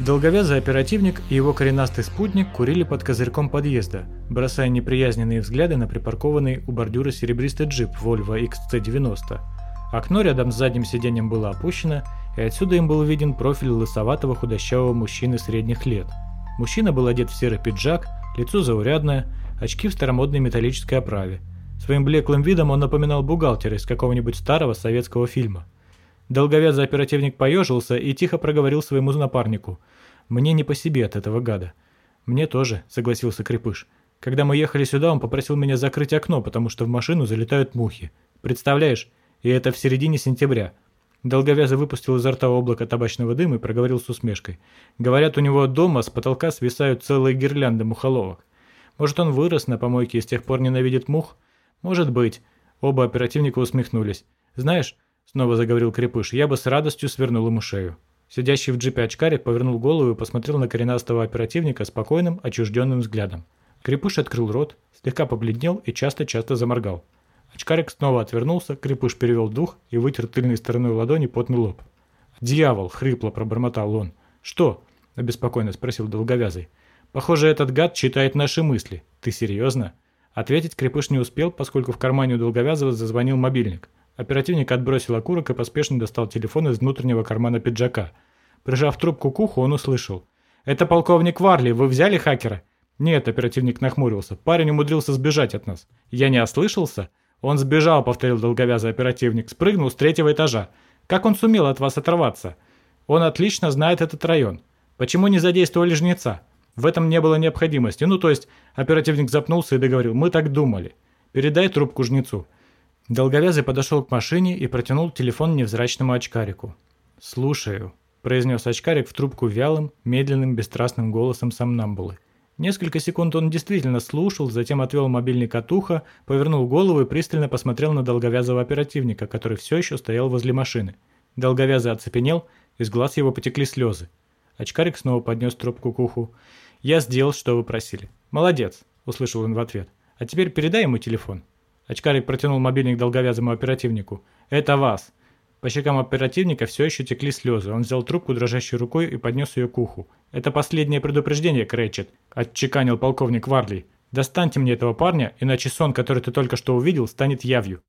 Долговязый оперативник и его коренастый спутник курили под козырьком подъезда, бросая неприязненные взгляды на припаркованный у бордюра серебристый джип Volvo XC90. Окно рядом с задним сиденьем было опущено, и отсюда им был виден профиль лысоватого худощавого мужчины средних лет. Мужчина был одет в серый пиджак, лицо заурядное, очки в старомодной металлической оправе. Своим блеклым видом он напоминал бухгалтера из какого-нибудь старого советского фильма. Долговязый оперативник поежился и тихо проговорил своему напарнику. «Мне не по себе от этого гада». «Мне тоже», — согласился Крепыш. «Когда мы ехали сюда, он попросил меня закрыть окно, потому что в машину залетают мухи. Представляешь? И это в середине сентября». Долговязый выпустил изо рта облако табачного дыма и проговорил с усмешкой. «Говорят, у него дома с потолка свисают целые гирлянды мухоловок. Может, он вырос на помойке и с тех пор ненавидит мух? Может быть». Оба оперативника усмехнулись. «Знаешь, Снова заговорил Крепыш. Я бы с радостью свернул ему шею. Сидящий в джипе очкарик повернул голову и посмотрел на коренастого оперативника спокойным, отчужденным взглядом. Крепыш открыл рот, слегка побледнел и часто-часто заморгал. Очкарик снова отвернулся, Крепыш перевел дух и вытер тыльной стороной ладони потный лоб. «Дьявол!» — хрипло пробормотал он. «Что?» — обеспокоенно спросил Долговязый. «Похоже, этот гад читает наши мысли. Ты серьезно?» Ответить Крепыш не успел, поскольку в кармане у Долговязого зазвонил мобильник. Оперативник отбросил окурок и поспешно достал телефон из внутреннего кармана пиджака. Прижав трубку к уху, он услышал. «Это полковник Варли, вы взяли хакера?» «Нет», — оперативник нахмурился. «Парень умудрился сбежать от нас». «Я не ослышался?» «Он сбежал», — повторил долговязый оперативник. «Спрыгнул с третьего этажа. Как он сумел от вас оторваться?» «Он отлично знает этот район. Почему не задействовали жнеца?» В этом не было необходимости. Ну, то есть, оперативник запнулся и договорил. «Мы так думали. Передай трубку жнецу». Долговязый подошел к машине и протянул телефон невзрачному очкарику. «Слушаю», – произнес очкарик в трубку вялым, медленным, бесстрастным голосом сомнамбулы. Несколько секунд он действительно слушал, затем отвел мобильник от уха, повернул голову и пристально посмотрел на долговязого оперативника, который все еще стоял возле машины. Долговязый оцепенел, из глаз его потекли слезы. Очкарик снова поднес трубку к уху. «Я сделал, что вы просили». «Молодец», – услышал он в ответ. «А теперь передай ему телефон». Очкарик протянул мобильник долговязому оперативнику. «Это вас!» По щекам оперативника все еще текли слезы. Он взял трубку дрожащей рукой и поднес ее к уху. «Это последнее предупреждение, Крэтчет», – отчеканил полковник Варли. «Достаньте мне этого парня, иначе сон, который ты только что увидел, станет явью».